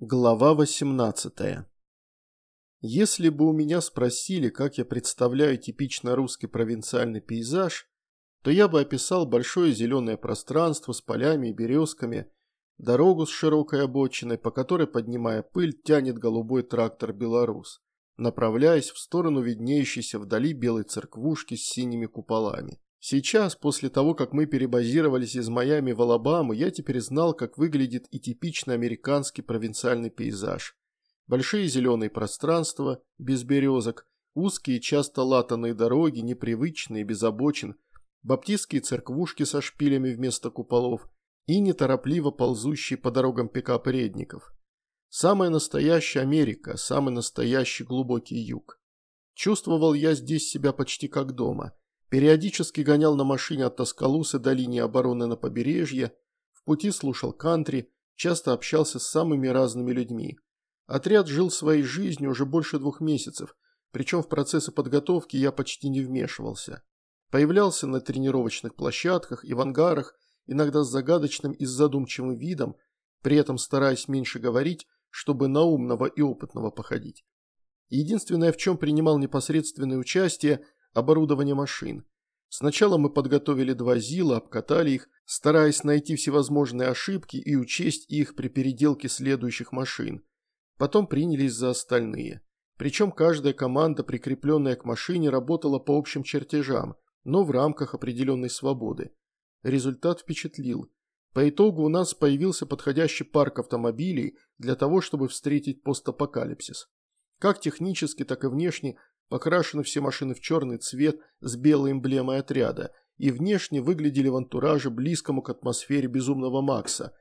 Глава 18 Если бы у меня спросили, как я представляю типично русский провинциальный пейзаж, то я бы описал большое зеленое пространство с полями и березками, дорогу с широкой обочиной, по которой, поднимая пыль, тянет голубой трактор «Беларус», направляясь в сторону виднеющейся вдали белой церквушки с синими куполами. Сейчас, после того, как мы перебазировались из Майами в Алабаму, я теперь знал, как выглядит и типичный американский провинциальный пейзаж. Большие зеленые пространства, без березок, узкие, часто латанные дороги, непривычные, без обочин, баптистские церквушки со шпилями вместо куполов и неторопливо ползущие по дорогам пикап-редников. Самая настоящая Америка, самый настоящий глубокий юг. Чувствовал я здесь себя почти как дома – Периодически гонял на машине от Тоскалуса до линии обороны на побережье, в пути слушал кантри, часто общался с самыми разными людьми. Отряд жил своей жизнью уже больше двух месяцев, причем в процессы подготовки я почти не вмешивался. Появлялся на тренировочных площадках и в ангарах, иногда с загадочным и задумчивым видом, при этом стараясь меньше говорить, чтобы на умного и опытного походить. Единственное, в чем принимал непосредственное участие – оборудование машин. Сначала мы подготовили два ЗИЛа, обкатали их, стараясь найти всевозможные ошибки и учесть их при переделке следующих машин. Потом принялись за остальные. Причем каждая команда, прикрепленная к машине, работала по общим чертежам, но в рамках определенной свободы. Результат впечатлил. По итогу у нас появился подходящий парк автомобилей для того, чтобы встретить постапокалипсис. Как технически, так и внешне Покрашены все машины в черный цвет с белой эмблемой отряда и внешне выглядели в антураже близкому к атмосфере Безумного Макса.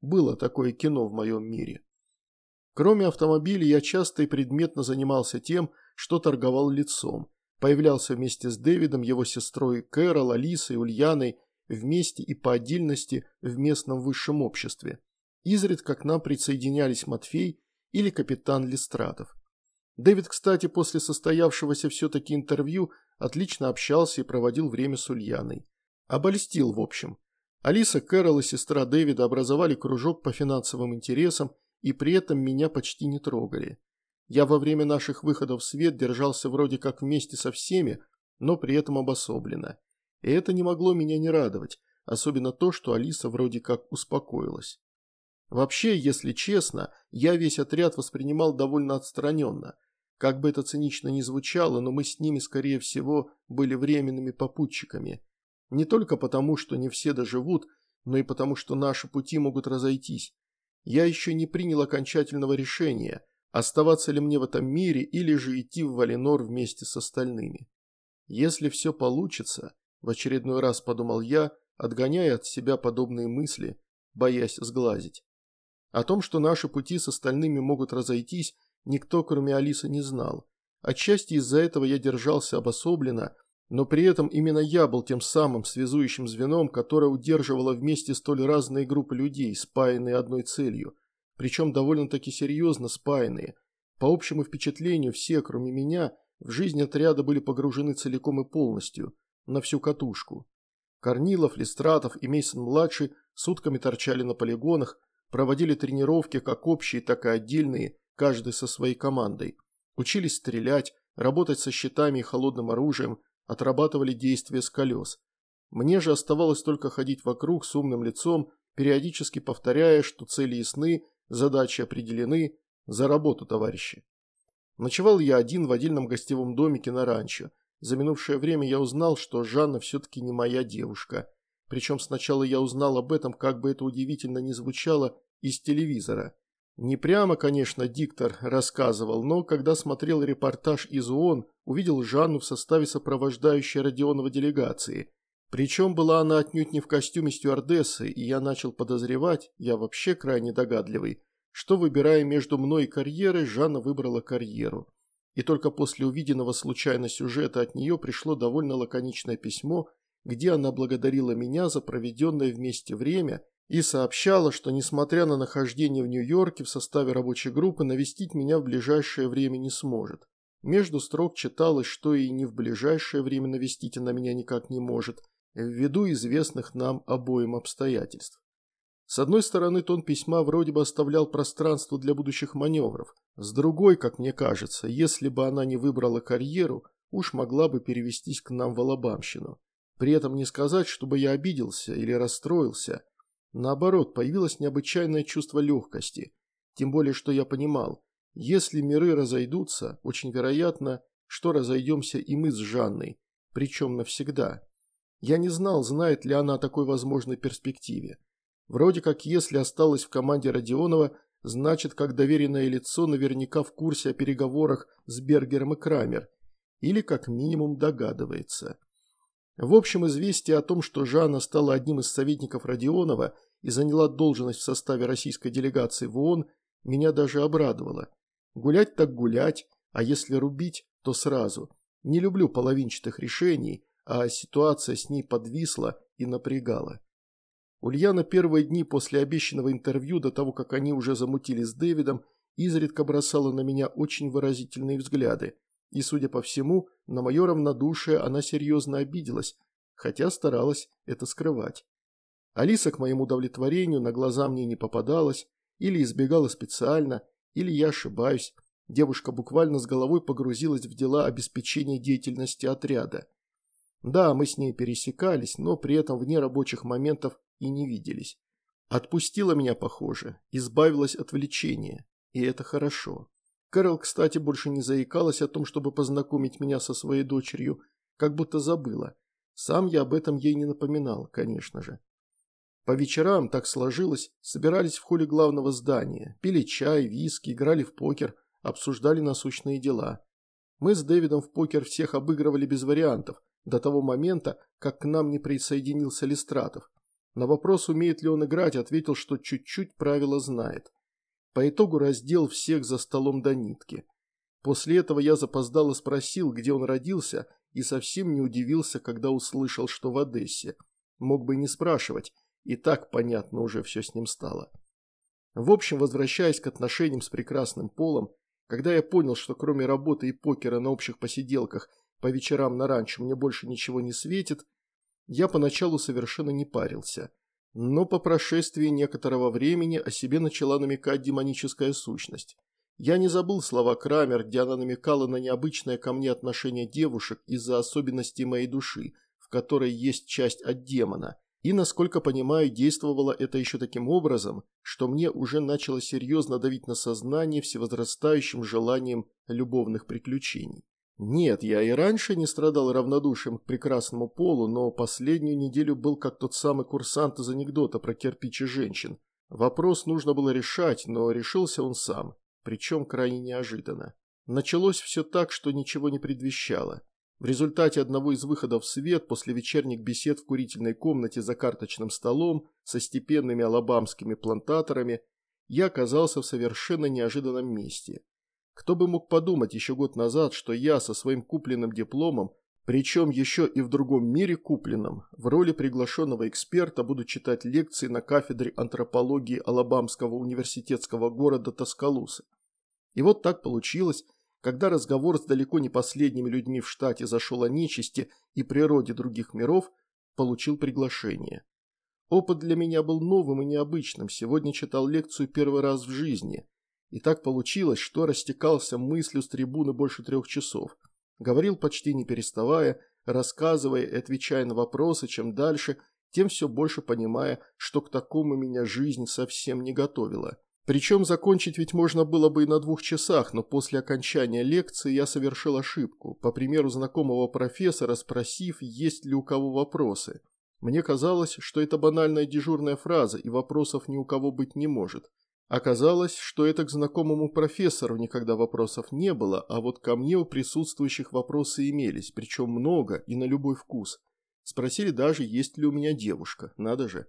Было такое кино в моем мире. Кроме автомобилей, я часто и предметно занимался тем, что торговал лицом. Появлялся вместе с Дэвидом, его сестрой Кэрол, Алисой, Ульяной, вместе и по отдельности в местном высшем обществе. Изредка к нам присоединялись Матфей или капитан Листратов. Дэвид, кстати, после состоявшегося все-таки интервью отлично общался и проводил время с Ульяной. Обольстил, в общем. Алиса, Кэрол и сестра Дэвида образовали кружок по финансовым интересам и при этом меня почти не трогали. Я во время наших выходов в свет держался вроде как вместе со всеми, но при этом обособленно. И это не могло меня не радовать, особенно то, что Алиса вроде как успокоилась. Вообще, если честно, я весь отряд воспринимал довольно отстраненно. Как бы это цинично ни звучало, но мы с ними, скорее всего, были временными попутчиками. Не только потому, что не все доживут, но и потому, что наши пути могут разойтись. Я еще не принял окончательного решения, оставаться ли мне в этом мире или же идти в Валенор вместе с остальными. Если все получится, в очередной раз подумал я, отгоняя от себя подобные мысли, боясь сглазить. О том, что наши пути с остальными могут разойтись, никто, кроме Алисы, не знал. Отчасти из-за этого я держался обособленно, но при этом именно я был тем самым связующим звеном, которое удерживало вместе столь разные группы людей, спаянные одной целью. Причем довольно-таки серьезно спаянные. По общему впечатлению, все, кроме меня, в жизнь отряда были погружены целиком и полностью, на всю катушку. Корнилов, Листратов и Мейсон-младший сутками торчали на полигонах, проводили тренировки как общие, так и отдельные, каждый со своей командой. Учились стрелять, работать со щитами и холодным оружием, отрабатывали действия с колес. Мне же оставалось только ходить вокруг с умным лицом, периодически повторяя, что цели ясны, задачи определены, за работу, товарищи. Ночевал я один в отдельном гостевом домике на ранчо. За минувшее время я узнал, что Жанна все-таки не моя девушка. Причем сначала я узнал об этом, как бы это удивительно ни звучало, из телевизора. Не прямо, конечно, диктор рассказывал, но когда смотрел репортаж из ООН, увидел Жанну в составе сопровождающей Родионова делегации. Причем была она отнюдь не в костюме стюардессы, и я начал подозревать, я вообще крайне догадливый, что, выбирая между мной и карьерой, Жанна выбрала карьеру. И только после увиденного случайно сюжета от нее пришло довольно лаконичное письмо, где она благодарила меня за проведенное вместе время и сообщала, что несмотря на нахождение в Нью-Йорке в составе рабочей группы, навестить меня в ближайшее время не сможет. Между строк читалось, что и не в ближайшее время навестить она меня никак не может, ввиду известных нам обоим обстоятельств. С одной стороны, тон письма вроде бы оставлял пространство для будущих маневров. С другой, как мне кажется, если бы она не выбрала карьеру, уж могла бы перевестись к нам в Алабамщину. При этом не сказать, чтобы я обиделся или расстроился. Наоборот, появилось необычайное чувство легкости. Тем более, что я понимал, если миры разойдутся, очень вероятно, что разойдемся и мы с Жанной, причем навсегда. Я не знал, знает ли она о такой возможной перспективе. Вроде как, если осталась в команде Родионова, значит, как доверенное лицо наверняка в курсе о переговорах с Бергером и Крамер, или как минимум догадывается. В общем, известие о том, что Жанна стала одним из советников Родионова и заняла должность в составе российской делегации в ООН, меня даже обрадовало. Гулять так гулять, а если рубить, то сразу. Не люблю половинчатых решений, а ситуация с ней подвисла и напрягала. Ульяна первые дни после обещанного интервью, до того, как они уже замутили с Дэвидом, изредка бросала на меня очень выразительные взгляды. И, судя по всему, на мое равнодушие она серьезно обиделась, хотя старалась это скрывать. Алиса к моему удовлетворению на глаза мне не попадалась, или избегала специально, или я ошибаюсь. Девушка буквально с головой погрузилась в дела обеспечения деятельности отряда. Да, мы с ней пересекались, но при этом вне рабочих моментов и не виделись. Отпустила меня, похоже, избавилась от влечения, и это хорошо. Кэрол, кстати, больше не заикалась о том, чтобы познакомить меня со своей дочерью, как будто забыла. Сам я об этом ей не напоминал, конечно же. По вечерам, так сложилось, собирались в холле главного здания, пили чай, виски, играли в покер, обсуждали насущные дела. Мы с Дэвидом в покер всех обыгрывали без вариантов, до того момента, как к нам не присоединился Листратов. На вопрос, умеет ли он играть, ответил, что чуть-чуть правила знает. По итогу раздел всех за столом до нитки. После этого я запоздало спросил, где он родился, и совсем не удивился, когда услышал, что в Одессе. Мог бы и не спрашивать, и так понятно уже все с ним стало. В общем, возвращаясь к отношениям с прекрасным полом, когда я понял, что кроме работы и покера на общих посиделках по вечерам на ранчо мне больше ничего не светит, я поначалу совершенно не парился – но по прошествии некоторого времени о себе начала намекать демоническая сущность. Я не забыл слова Крамер, где она намекала на необычное ко мне отношение девушек из-за особенностей моей души, в которой есть часть от демона. И, насколько понимаю, действовало это еще таким образом, что мне уже начало серьезно давить на сознание всевозрастающим желанием любовных приключений. Нет, я и раньше не страдал равнодушием к прекрасному полу, но последнюю неделю был как тот самый курсант из анекдота про кирпичи женщин. Вопрос нужно было решать, но решился он сам, причем крайне неожиданно. Началось все так, что ничего не предвещало. В результате одного из выходов в свет после вечерних бесед в курительной комнате за карточным столом со степенными алабамскими плантаторами я оказался в совершенно неожиданном месте. Кто бы мог подумать еще год назад, что я со своим купленным дипломом, причем еще и в другом мире купленном, в роли приглашенного эксперта буду читать лекции на кафедре антропологии Алабамского университетского города Тоскалуса. И вот так получилось, когда разговор с далеко не последними людьми в штате зашел о нечисти и природе других миров, получил приглашение. Опыт для меня был новым и необычным, сегодня читал лекцию первый раз в жизни – и так получилось, что растекался мыслью с трибуны больше трех часов. Говорил почти не переставая, рассказывая и отвечая на вопросы, чем дальше, тем все больше понимая, что к такому меня жизнь совсем не готовила. Причем закончить ведь можно было бы и на двух часах, но после окончания лекции я совершил ошибку, по примеру знакомого профессора, спросив, есть ли у кого вопросы. Мне казалось, что это банальная дежурная фраза, и вопросов ни у кого быть не может. Оказалось, что это к знакомому профессору никогда вопросов не было, а вот ко мне у присутствующих вопросы имелись, причем много и на любой вкус. Спросили даже, есть ли у меня девушка, надо же.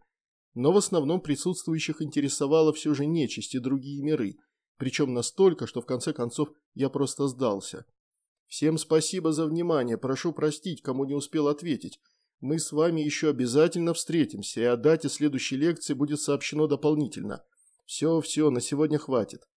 Но в основном присутствующих интересовало все же нечисть и другие миры, причем настолько, что в конце концов я просто сдался. Всем спасибо за внимание, прошу простить, кому не успел ответить. Мы с вами еще обязательно встретимся, и о дате следующей лекции будет сообщено дополнительно. Все, все, на сегодня хватит.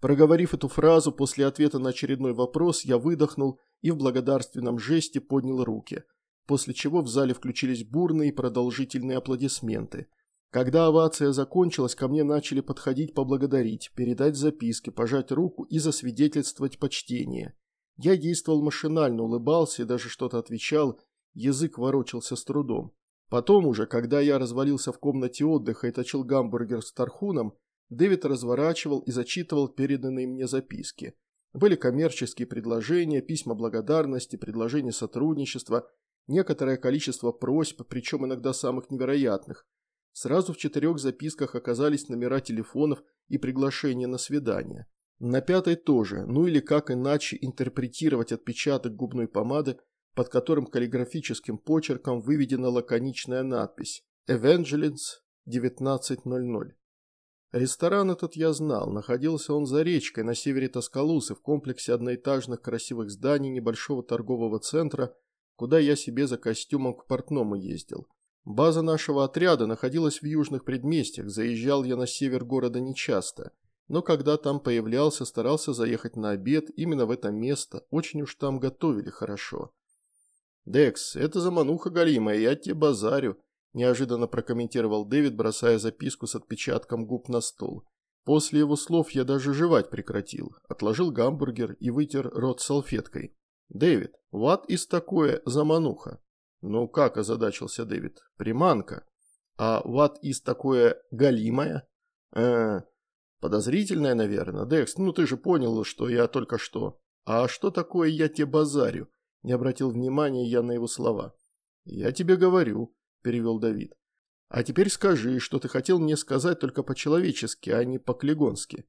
Проговорив эту фразу после ответа на очередной вопрос, я выдохнул и в благодарственном жесте поднял руки, после чего в зале включились бурные и продолжительные аплодисменты. Когда овация закончилась, ко мне начали подходить поблагодарить, передать записки, пожать руку и засвидетельствовать почтение. Я действовал машинально, улыбался и даже что-то отвечал, язык ворочался с трудом. Потом уже, когда я развалился в комнате отдыха и точил гамбургер с тархуном, Дэвид разворачивал и зачитывал переданные мне записки. Были коммерческие предложения, письма благодарности, предложения сотрудничества, некоторое количество просьб, причем иногда самых невероятных. Сразу в четырех записках оказались номера телефонов и приглашения на свидание. На пятой тоже, ну или как иначе интерпретировать отпечаток губной помады, под которым каллиграфическим почерком выведена лаконичная надпись «Evangelins 19.00». Ресторан этот я знал, находился он за речкой на севере Тоскалусы в комплексе одноэтажных красивых зданий небольшого торгового центра, куда я себе за костюмом к портному ездил. База нашего отряда находилась в южных предместьях, заезжал я на север города нечасто, но когда там появлялся, старался заехать на обед именно в это место, очень уж там готовили хорошо. «Декс, это замануха галимая, я тебе базарю», неожиданно прокомментировал Дэвид, бросая записку с отпечатком губ на стол. После его слов я даже жевать прекратил, отложил гамбургер и вытер рот салфеткой. «Дэвид, what is такое замануха?» «Ну как?» – озадачился Дэвид. «Приманка». «А what is такое галимая?» «Э, подозрительная, наверное. Декс, ну ты же понял, что я только что». «А что такое я тебе базарю?» – не обратил внимания я на его слова. «Я тебе говорю перевел Давид. «А теперь скажи, что ты хотел мне сказать только по-человечески, а не по-клегонски».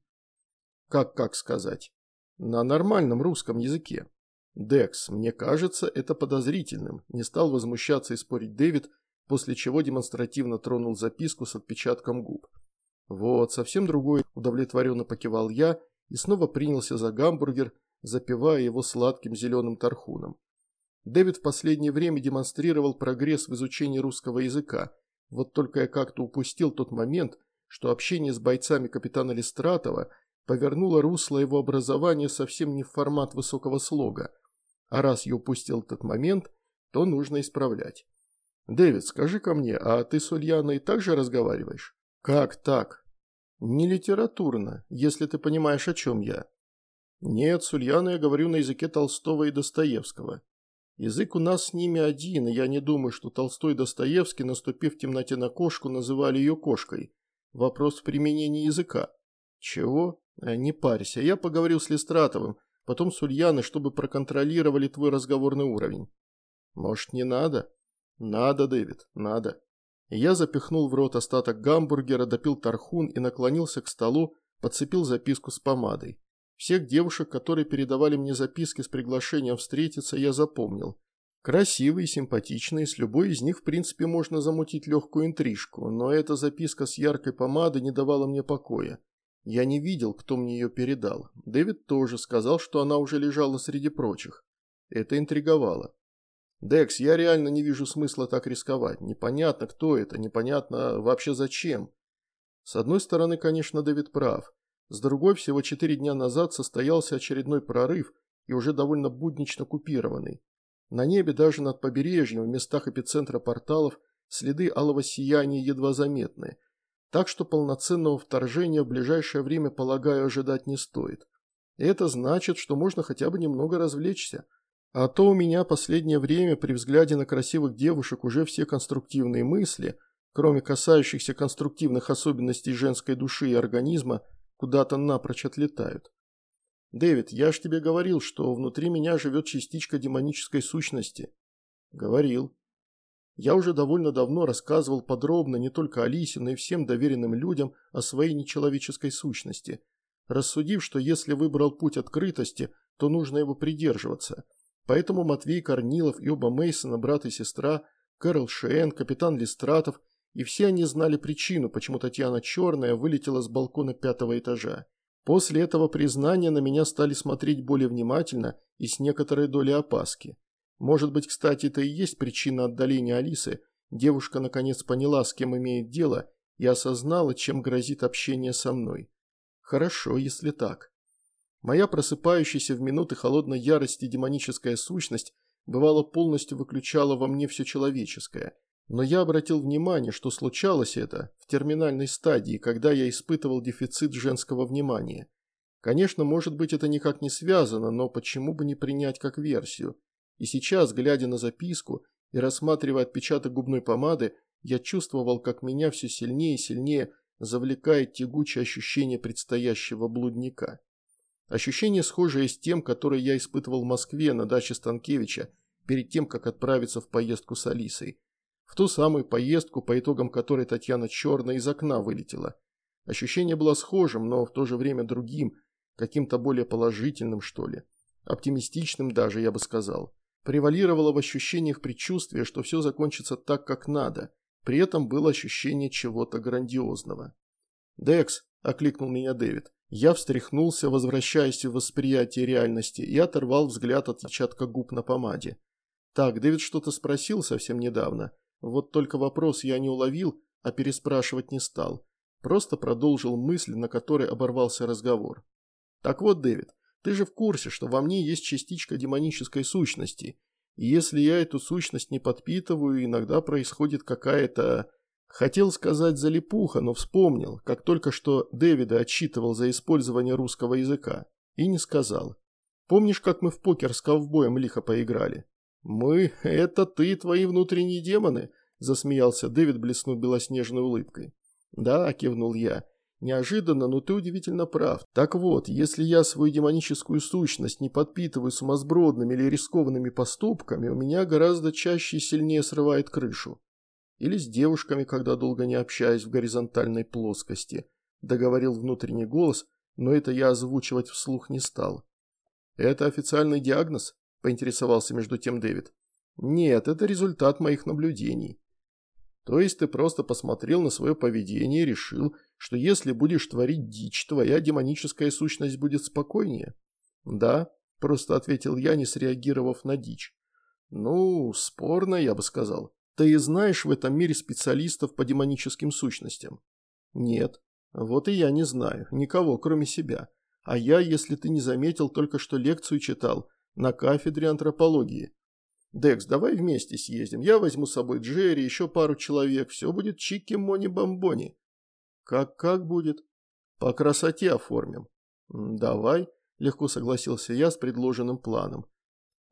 «Как как сказать?» «На нормальном русском языке». «Декс, мне кажется, это подозрительным», – не стал возмущаться и спорить Дэвид, после чего демонстративно тронул записку с отпечатком губ. «Вот, совсем другой», – удовлетворенно покивал я и снова принялся за гамбургер, запивая его сладким зеленым тархуном. Дэвид в последнее время демонстрировал прогресс в изучении русского языка. Вот только я как-то упустил тот момент, что общение с бойцами капитана Листратова повернуло русло его образования совсем не в формат высокого слога. А раз я упустил этот момент, то нужно исправлять. «Дэвид, скажи ко мне, а ты с Ульяной также разговариваешь?» «Как так?» «Не литературно, если ты понимаешь, о чем я». «Нет, с Ульяной я говорю на языке Толстого и Достоевского. Язык у нас с ними один, и я не думаю, что Толстой и Достоевский, наступив в темноте на кошку, называли ее кошкой. Вопрос в применении языка. Чего? Э, не парься, я поговорил с Листратовым, потом с Ульяной, чтобы проконтролировали твой разговорный уровень. Может, не надо? Надо, Дэвид, надо. Я запихнул в рот остаток гамбургера, допил тархун и наклонился к столу, подцепил записку с помадой. Всех девушек, которые передавали мне записки с приглашением встретиться, я запомнил. Красивые, симпатичные, с любой из них в принципе можно замутить легкую интрижку, но эта записка с яркой помадой не давала мне покоя. Я не видел, кто мне ее передал. Дэвид тоже сказал, что она уже лежала среди прочих. Это интриговало. «Декс, я реально не вижу смысла так рисковать. Непонятно, кто это, непонятно вообще зачем». С одной стороны, конечно, Дэвид прав. С другой, всего четыре дня назад состоялся очередной прорыв и уже довольно буднично купированный. На небе даже над побережьем в местах эпицентра порталов следы алого сияния едва заметны, так что полноценного вторжения в ближайшее время, полагаю, ожидать не стоит. И это значит, что можно хотя бы немного развлечься. А то у меня последнее время при взгляде на красивых девушек уже все конструктивные мысли, кроме касающихся конструктивных особенностей женской души и организма, куда-то напрочь отлетают. «Дэвид, я ж тебе говорил, что внутри меня живет частичка демонической сущности». «Говорил». Я уже довольно давно рассказывал подробно не только Алисе, но и всем доверенным людям о своей нечеловеческой сущности, рассудив, что если выбрал путь открытости, то нужно его придерживаться. Поэтому Матвей Корнилов и оба Мейсона, брат и сестра, Кэрол Шиэн, капитан Листратов и все они знали причину, почему Татьяна Черная вылетела с балкона пятого этажа. После этого признания на меня стали смотреть более внимательно и с некоторой долей опаски. Может быть, кстати, это и есть причина отдаления Алисы. Девушка наконец поняла, с кем имеет дело, и осознала, чем грозит общение со мной. Хорошо, если так. Моя просыпающаяся в минуты холодной ярости демоническая сущность бывало полностью выключала во мне все человеческое – Но я обратил внимание, что случалось это в терминальной стадии, когда я испытывал дефицит женского внимания. Конечно, может быть это никак не связано, но почему бы не принять как версию? И сейчас, глядя на записку и рассматривая отпечаток губной помады, я чувствовал, как меня все сильнее и сильнее завлекает тягучее ощущение предстоящего блудника. Ощущение схожее с тем, которое я испытывал в Москве на даче Станкевича перед тем, как отправиться в поездку с Алисой. В ту самую поездку, по итогам которой Татьяна черная из окна вылетела. Ощущение было схожим, но в то же время другим, каким-то более положительным, что ли. Оптимистичным даже, я бы сказал. Превалировало в ощущениях предчувствия, что все закончится так, как надо. При этом было ощущение чего-то грандиозного. «Декс», – окликнул меня Дэвид. Я встряхнулся, возвращаясь в восприятие реальности, и оторвал взгляд от отпечатка губ на помаде. Так, Дэвид что-то спросил совсем недавно. Вот только вопрос я не уловил, а переспрашивать не стал. Просто продолжил мысль, на которой оборвался разговор. Так вот, Дэвид, ты же в курсе, что во мне есть частичка демонической сущности. И если я эту сущность не подпитываю, иногда происходит какая-то... Хотел сказать залипуха, но вспомнил, как только что Дэвида отчитывал за использование русского языка. И не сказал. Помнишь, как мы в покер с ковбоем лихо поиграли? «Мы – это ты и твои внутренние демоны», – засмеялся Дэвид, блеснув белоснежной улыбкой. «Да», – кивнул я. «Неожиданно, но ты удивительно прав. Так вот, если я свою демоническую сущность не подпитываю сумасбродными или рискованными поступками, у меня гораздо чаще и сильнее срывает крышу. Или с девушками, когда долго не общаюсь в горизонтальной плоскости», – договорил внутренний голос, но это я озвучивать вслух не стал. «Это официальный диагноз?» – поинтересовался между тем Дэвид. «Нет, это результат моих наблюдений». «То есть ты просто посмотрел на свое поведение и решил, что если будешь творить дичь, твоя демоническая сущность будет спокойнее?» «Да», – просто ответил я, не среагировав на дичь. «Ну, спорно, я бы сказал. Ты и знаешь в этом мире специалистов по демоническим сущностям?» «Нет. Вот и я не знаю. Никого, кроме себя. А я, если ты не заметил, только что лекцию читал на кафедре антропологии. Декс, давай вместе съездим. Я возьму с собой Джерри, еще пару человек. Все будет чики-мони-бомбони. Как-как будет? По красоте оформим. Давай, легко согласился я с предложенным планом.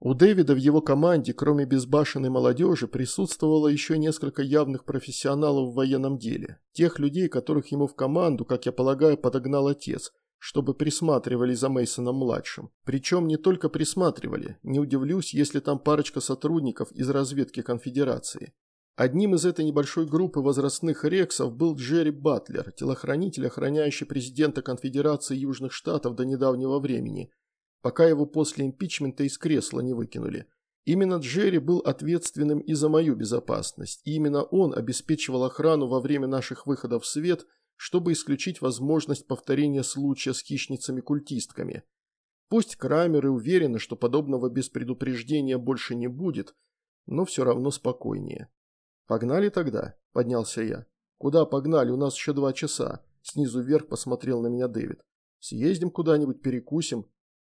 У Дэвида в его команде, кроме безбашенной молодежи, присутствовало еще несколько явных профессионалов в военном деле. Тех людей, которых ему в команду, как я полагаю, подогнал отец – чтобы присматривали за Мейсоном-младшим. Причем не только присматривали, не удивлюсь, если там парочка сотрудников из разведки конфедерации. Одним из этой небольшой группы возрастных рексов был Джерри Батлер, телохранитель, охраняющий президента конфедерации Южных Штатов до недавнего времени, пока его после импичмента из кресла не выкинули. Именно Джерри был ответственным и за мою безопасность, и именно он обеспечивал охрану во время наших выходов в свет – чтобы исключить возможность повторения случая с хищницами-культистками. Пусть Крамеры уверены, что подобного без предупреждения больше не будет, но все равно спокойнее. «Погнали тогда?» – поднялся я. «Куда погнали? У нас еще два часа». Снизу вверх посмотрел на меня Дэвид. «Съездим куда-нибудь, перекусим.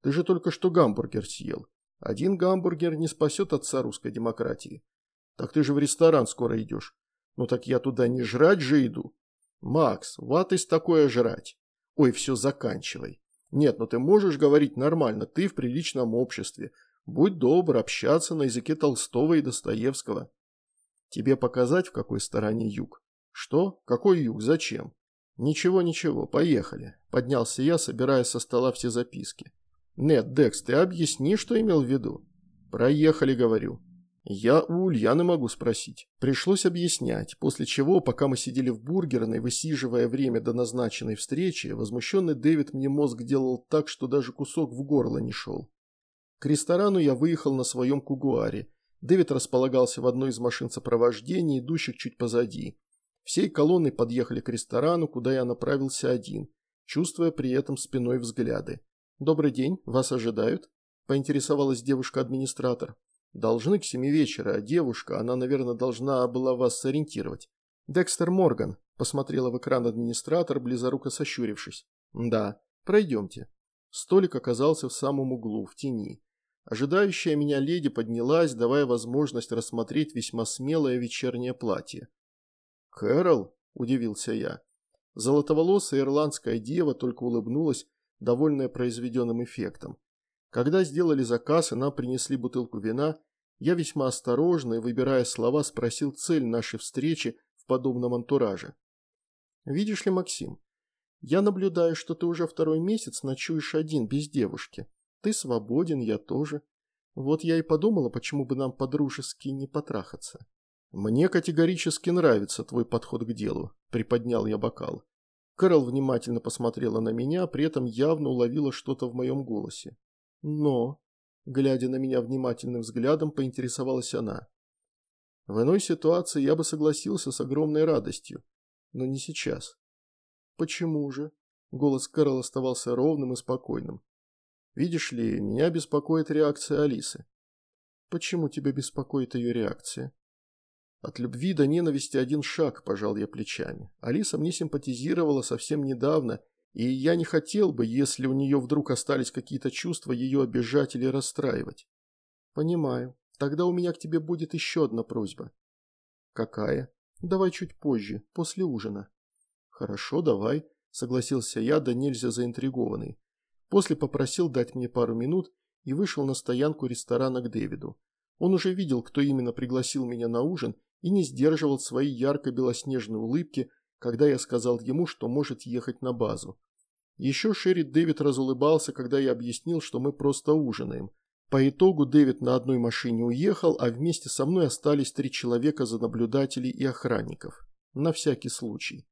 Ты же только что гамбургер съел. Один гамбургер не спасет отца русской демократии. Так ты же в ресторан скоро идешь. Ну так я туда не жрать же иду. «Макс, ватысь такое жрать. Ой, все, заканчивай. Нет, ну ты можешь говорить нормально, ты в приличном обществе. Будь добр общаться на языке Толстого и Достоевского. Тебе показать, в какой стороне юг? Что? Какой юг? Зачем? Ничего, ничего, поехали. Поднялся я, собирая со стола все записки. Нет, Декс, ты объясни, что имел в виду. Проехали, говорю. Я у Ульяны могу спросить. Пришлось объяснять, после чего, пока мы сидели в бургерной, высиживая время до назначенной встречи, возмущенный Дэвид мне мозг делал так, что даже кусок в горло не шел. К ресторану я выехал на своем кугуаре. Дэвид располагался в одной из машин сопровождения, идущих чуть позади. Всей колонной подъехали к ресторану, куда я направился один, чувствуя при этом спиной взгляды. «Добрый день, вас ожидают?» – поинтересовалась девушка-администратор. Должны к семи вечера, а девушка, она, наверное, должна была вас сориентировать. Декстер Морган, посмотрела в экран администратор, близоруко сощурившись. Да, пройдемте. Столик оказался в самом углу, в тени. Ожидающая меня леди поднялась, давая возможность рассмотреть весьма смелое вечернее платье. «Кэрол?» – удивился я. Золотоволосая ирландская дева только улыбнулась, довольная произведенным эффектом. Когда сделали заказ и нам принесли бутылку вина, я весьма осторожно и, выбирая слова, спросил цель нашей встречи в подобном антураже. «Видишь ли, Максим, я наблюдаю, что ты уже второй месяц ночуешь один, без девушки. Ты свободен, я тоже. Вот я и подумала, почему бы нам по-дружески не потрахаться». «Мне категорически нравится твой подход к делу», – приподнял я бокал. Кэрол внимательно посмотрела на меня, при этом явно уловила что-то в моем голосе. «Но», – глядя на меня внимательным взглядом, поинтересовалась она. «В иной ситуации я бы согласился с огромной радостью, но не сейчас». «Почему же?» – голос Кэрол оставался ровным и спокойным. «Видишь ли, меня беспокоит реакция Алисы». «Почему тебя беспокоит ее реакция?» От любви до ненависти один шаг, пожал я плечами. Алиса мне симпатизировала совсем недавно, и я не хотел бы, если у нее вдруг остались какие-то чувства, ее обижать или расстраивать. Понимаю. Тогда у меня к тебе будет еще одна просьба. Какая? Давай чуть позже, после ужина. Хорошо, давай, согласился я, да нельзя заинтригованный. После попросил дать мне пару минут и вышел на стоянку ресторана к Дэвиду. Он уже видел, кто именно пригласил меня на ужин, и не сдерживал свои ярко-белоснежные улыбки, когда я сказал ему, что может ехать на базу. Еще Шерри Дэвид разулыбался, когда я объяснил, что мы просто ужинаем. По итогу Дэвид на одной машине уехал, а вместе со мной остались три человека за наблюдателей и охранников. На всякий случай.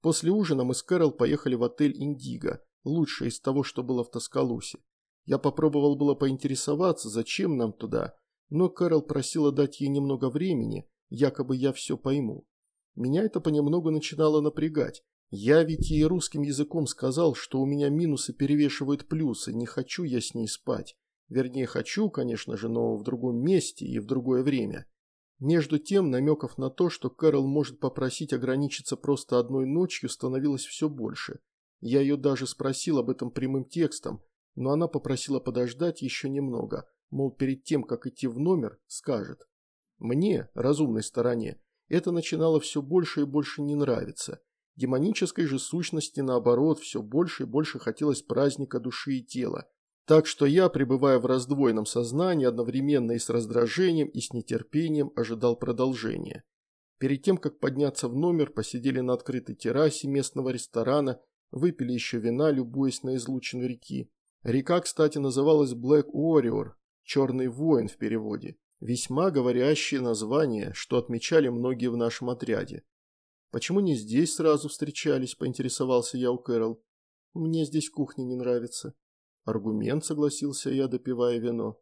После ужина мы с Кэрол поехали в отель «Индиго», лучшее из того, что было в Тоскалусе. Я попробовал было поинтересоваться, зачем нам туда, но Кэрол просила дать ей немного времени, якобы я все пойму. Меня это понемногу начинало напрягать. Я ведь ей русским языком сказал, что у меня минусы перевешивают плюсы, не хочу я с ней спать. Вернее, хочу, конечно же, но в другом месте и в другое время. Между тем, намеков на то, что Кэрол может попросить ограничиться просто одной ночью, становилось все больше. Я ее даже спросил об этом прямым текстом, но она попросила подождать еще немного, мол, перед тем, как идти в номер, скажет. Мне, разумной стороне, это начинало все больше и больше не нравиться. Демонической же сущности, наоборот, все больше и больше хотелось праздника души и тела. Так что я, пребывая в раздвоенном сознании, одновременно и с раздражением, и с нетерпением ожидал продолжения. Перед тем, как подняться в номер, посидели на открытой террасе местного ресторана, выпили еще вина, любуясь на излучину реки. Река, кстати, называлась Black Warrior, «Черный воин» в переводе. Весьма говорящее название, что отмечали многие в нашем отряде. «Почему не здесь сразу встречались?» – поинтересовался я у Кэрол. «Мне здесь кухня не нравится». «Аргумент», – согласился я, допивая вино.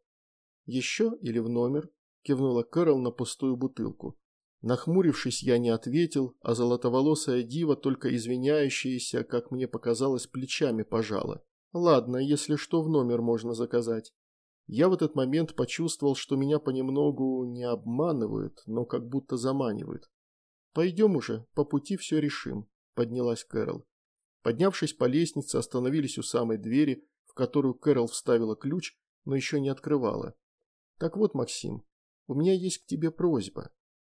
«Еще или в номер?» – кивнула Кэрол на пустую бутылку. Нахмурившись, я не ответил, а золотоволосая дива, только извиняющаяся, как мне показалось, плечами пожала. «Ладно, если что, в номер можно заказать». Я в этот момент почувствовал, что меня понемногу не обманывают, но как будто заманивают. «Пойдем уже, по пути все решим», – поднялась Кэрол. Поднявшись по лестнице, остановились у самой двери, в которую Кэрол вставила ключ, но еще не открывала. «Так вот, Максим, у меня есть к тебе просьба.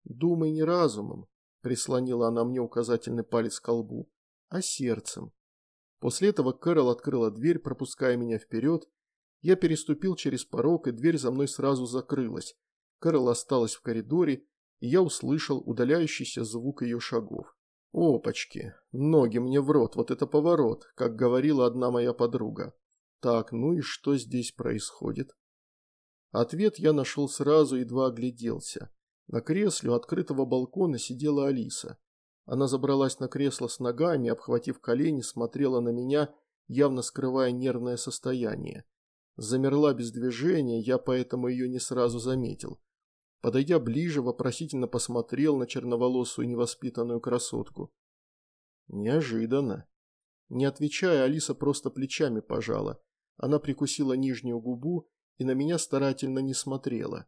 Думай не разумом», – прислонила она мне указательный палец к колбу, – «а сердцем». После этого Кэрол открыла дверь, пропуская меня вперед, я переступил через порог, и дверь за мной сразу закрылась. Кэрол осталась в коридоре, и я услышал удаляющийся звук ее шагов. «Опачки! Ноги мне в рот, вот это поворот!» как говорила одна моя подруга. «Так, ну и что здесь происходит?» Ответ я нашел сразу, едва огляделся. На кресле у открытого балкона сидела Алиса. Она забралась на кресло с ногами, обхватив колени, смотрела на меня, явно скрывая нервное состояние. Замерла без движения, я поэтому ее не сразу заметил. Подойдя ближе, вопросительно посмотрел на черноволосую невоспитанную красотку. Неожиданно. Не отвечая, Алиса просто плечами пожала. Она прикусила нижнюю губу и на меня старательно не смотрела.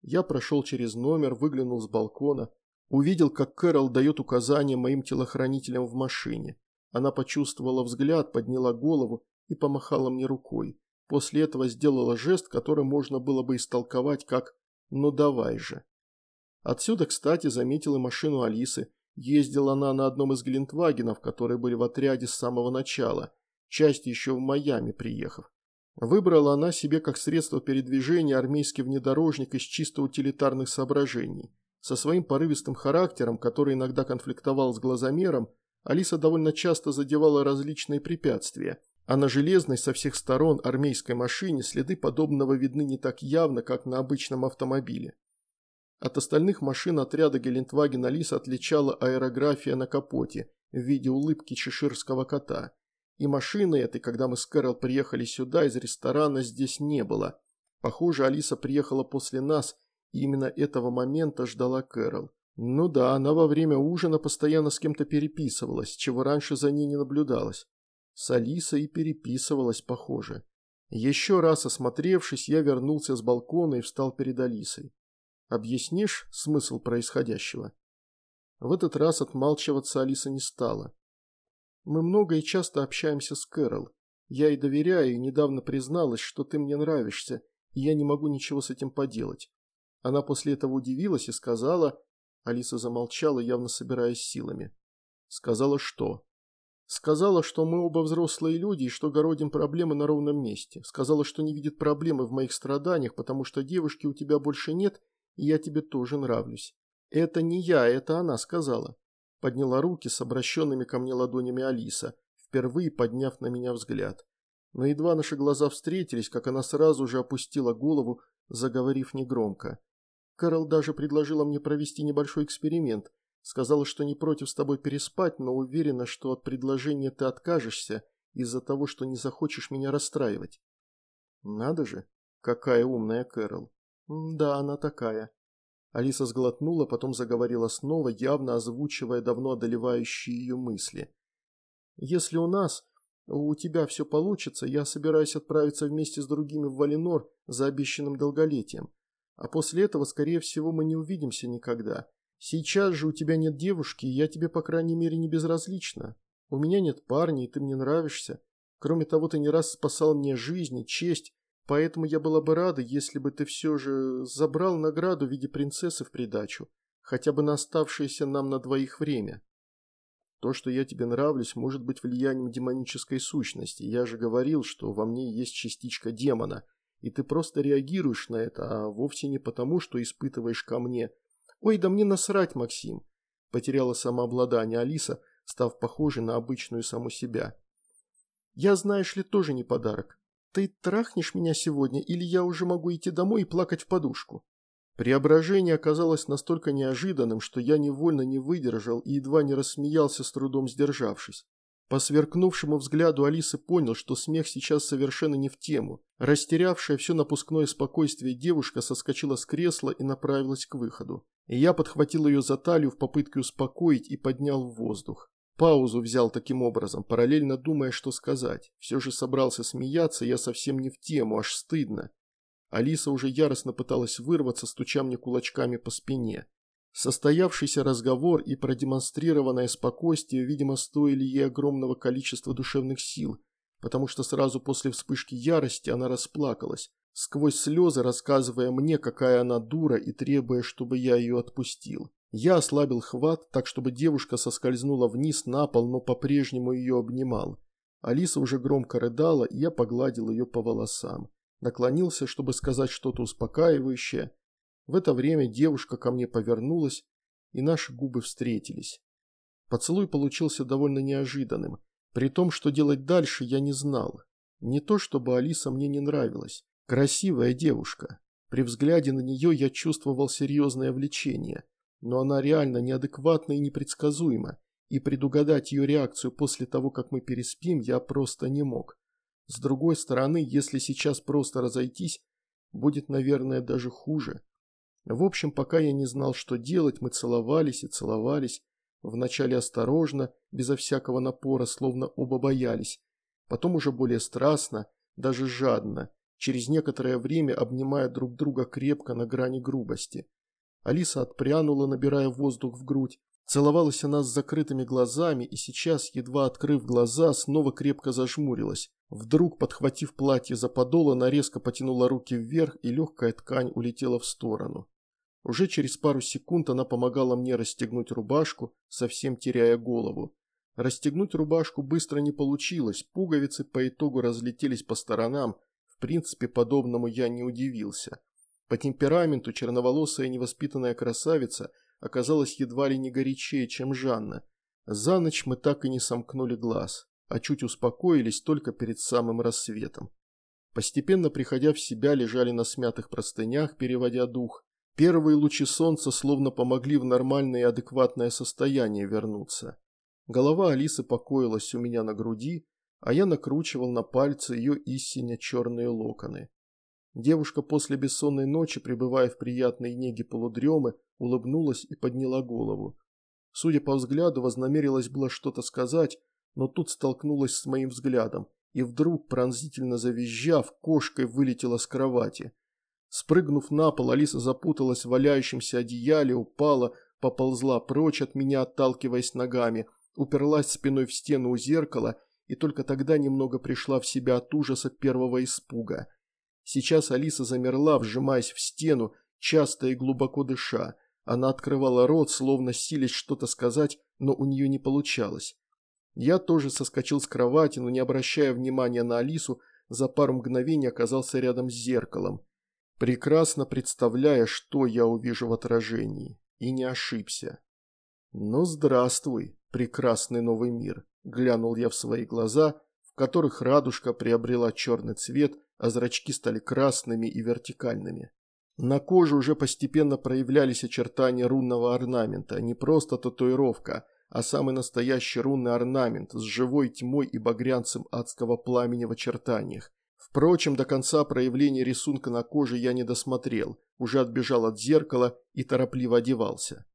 Я прошел через номер, выглянул с балкона, увидел, как Кэрол дает указания моим телохранителям в машине. Она почувствовала взгляд, подняла голову и помахала мне рукой. После этого сделала жест, который можно было бы истолковать как «ну давай же». Отсюда, кстати, заметила машину Алисы. Ездила она на одном из Гелендвагенов, которые были в отряде с самого начала, часть еще в Майами приехав. Выбрала она себе как средство передвижения армейский внедорожник из чисто утилитарных соображений. Со своим порывистым характером, который иногда конфликтовал с глазомером, Алиса довольно часто задевала различные препятствия, а на железной со всех сторон армейской машине следы подобного видны не так явно, как на обычном автомобиле. От остальных машин отряда Гелендваген Алиса отличала аэрография на капоте в виде улыбки чеширского кота. И машины этой, когда мы с Кэрол приехали сюда, из ресторана здесь не было. Похоже, Алиса приехала после нас, и именно этого момента ждала Кэрол. Ну да, она во время ужина постоянно с кем-то переписывалась, чего раньше за ней не наблюдалось. С Алисой и переписывалась, похоже. Еще раз осмотревшись, я вернулся с балкона и встал перед Алисой. «Объяснишь смысл происходящего?» В этот раз отмалчиваться Алиса не стала. «Мы много и часто общаемся с Кэрол. Я ей доверяю и недавно призналась, что ты мне нравишься, и я не могу ничего с этим поделать. Она после этого удивилась и сказала, Алиса замолчала, явно собираясь силами. Сказала что? Сказала, что мы оба взрослые люди и что городим проблемы на ровном месте. Сказала, что не видит проблемы в моих страданиях, потому что девушки у тебя больше нет, и я тебе тоже нравлюсь. Это не я, это она сказала. Подняла руки с обращенными ко мне ладонями Алиса, впервые подняв на меня взгляд. Но едва наши глаза встретились, как она сразу же опустила голову, заговорив негромко. Кэрол даже предложила мне провести небольшой эксперимент. Сказала, что не против с тобой переспать, но уверена, что от предложения ты откажешься из-за того, что не захочешь меня расстраивать. Надо же, какая умная Кэрол. Да, она такая. Алиса сглотнула, потом заговорила снова, явно озвучивая давно одолевающие ее мысли. «Если у нас, у тебя все получится, я собираюсь отправиться вместе с другими в Валинор за обещанным долголетием. А после этого, скорее всего, мы не увидимся никогда. Сейчас же у тебя нет девушки, и я тебе, по крайней мере, не безразлична. У меня нет парня, и ты мне нравишься. Кроме того, ты не раз спасал мне жизнь и честь, поэтому я была бы рада, если бы ты все же забрал награду в виде принцессы в придачу, хотя бы на оставшееся нам на двоих время. То, что я тебе нравлюсь, может быть влиянием демонической сущности. Я же говорил, что во мне есть частичка демона, и ты просто реагируешь на это, а вовсе не потому, что испытываешь ко мне. Ой, да мне насрать, Максим. Потеряла самообладание Алиса, став похожей на обычную саму себя. Я, знаешь ли, тоже не подарок. Ты трахнешь меня сегодня, или я уже могу идти домой и плакать в подушку? Преображение оказалось настолько неожиданным, что я невольно не выдержал и едва не рассмеялся, с трудом сдержавшись. По сверкнувшему взгляду Алисы понял, что смех сейчас совершенно не в тему. Растерявшая все напускное спокойствие девушка соскочила с кресла и направилась к выходу. И я подхватил ее за талию в попытке успокоить и поднял в воздух. Паузу взял таким образом, параллельно думая, что сказать. Все же собрался смеяться, я совсем не в тему, аж стыдно. Алиса уже яростно пыталась вырваться, стуча мне кулачками по спине. Состоявшийся разговор и продемонстрированное спокойствие, видимо, стоили ей огромного количества душевных сил, потому что сразу после вспышки ярости она расплакалась, сквозь слезы рассказывая мне, какая она дура и требуя, чтобы я ее отпустил. Я ослабил хват, так чтобы девушка соскользнула вниз на пол, но по-прежнему ее обнимал. Алиса уже громко рыдала, и я погладил ее по волосам. Наклонился, чтобы сказать что-то успокаивающее, в это время девушка ко мне повернулась, и наши губы встретились. Поцелуй получился довольно неожиданным, при том, что делать дальше я не знал. Не то, чтобы Алиса мне не нравилась. Красивая девушка. При взгляде на нее я чувствовал серьезное влечение, но она реально неадекватна и непредсказуема, и предугадать ее реакцию после того, как мы переспим, я просто не мог. С другой стороны, если сейчас просто разойтись, будет, наверное, даже хуже. В общем, пока я не знал, что делать, мы целовались и целовались. Вначале осторожно, безо всякого напора, словно оба боялись. Потом уже более страстно, даже жадно, через некоторое время обнимая друг друга крепко на грани грубости. Алиса отпрянула, набирая воздух в грудь, Целовалась она с закрытыми глазами и сейчас, едва открыв глаза, снова крепко зажмурилась. Вдруг, подхватив платье за подол, она резко потянула руки вверх, и легкая ткань улетела в сторону. Уже через пару секунд она помогала мне расстегнуть рубашку, совсем теряя голову. Расстегнуть рубашку быстро не получилось, пуговицы по итогу разлетелись по сторонам, принципе, подобному я не удивился. По темпераменту черноволосая невоспитанная красавица оказалась едва ли не горячее, чем Жанна. За ночь мы так и не сомкнули глаз, а чуть успокоились только перед самым рассветом. Постепенно приходя в себя, лежали на смятых простынях, переводя дух. Первые лучи солнца словно помогли в нормальное и адекватное состояние вернуться. Голова Алисы покоилась у меня на груди, а я накручивал на пальцы ее истинно черные локоны. Девушка после бессонной ночи, пребывая в приятной неге полудремы, улыбнулась и подняла голову. Судя по взгляду, вознамерилась было что-то сказать, но тут столкнулась с моим взглядом и вдруг, пронзительно завизжав, кошкой вылетела с кровати. Спрыгнув на пол, Алиса запуталась в валяющемся одеяле, упала, поползла прочь от меня, отталкиваясь ногами – уперлась спиной в стену у зеркала и только тогда немного пришла в себя от ужаса первого испуга. Сейчас Алиса замерла, вжимаясь в стену, часто и глубоко дыша. Она открывала рот, словно силясь что-то сказать, но у нее не получалось. Я тоже соскочил с кровати, но не обращая внимания на Алису, за пару мгновений оказался рядом с зеркалом, прекрасно представляя, что я увижу в отражении, и не ошибся. «Ну, здравствуй, прекрасный новый мир», – глянул я в свои глаза, в которых радужка приобрела черный цвет, а зрачки стали красными и вертикальными. На коже уже постепенно проявлялись очертания рунного орнамента, не просто татуировка, а самый настоящий рунный орнамент с живой тьмой и багрянцем адского пламени в очертаниях. Впрочем, до конца проявления рисунка на коже я не досмотрел, уже отбежал от зеркала и торопливо одевался.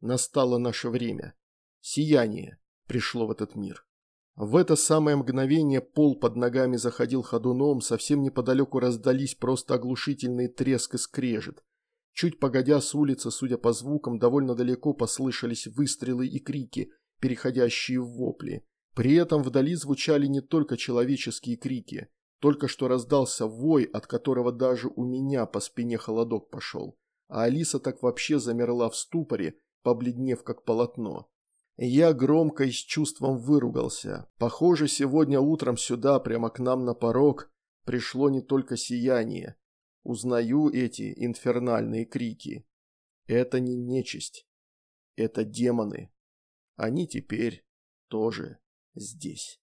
Настало наше время. Сияние пришло в этот мир. В это самое мгновение пол под ногами заходил ходуном, совсем неподалеку раздались просто оглушительный треск и скрежет. Чуть погодя с улицы, судя по звукам, довольно далеко послышались выстрелы и крики, переходящие в вопли. При этом вдали звучали не только человеческие крики. Только что раздался вой, от которого даже у меня по спине холодок пошел. А Алиса так вообще замерла в ступоре, побледнев как полотно. Я громко и с чувством выругался. Похоже, сегодня утром сюда, прямо к нам на порог, пришло не только сияние. Узнаю эти инфернальные крики. Это не нечисть. Это демоны. Они теперь тоже здесь.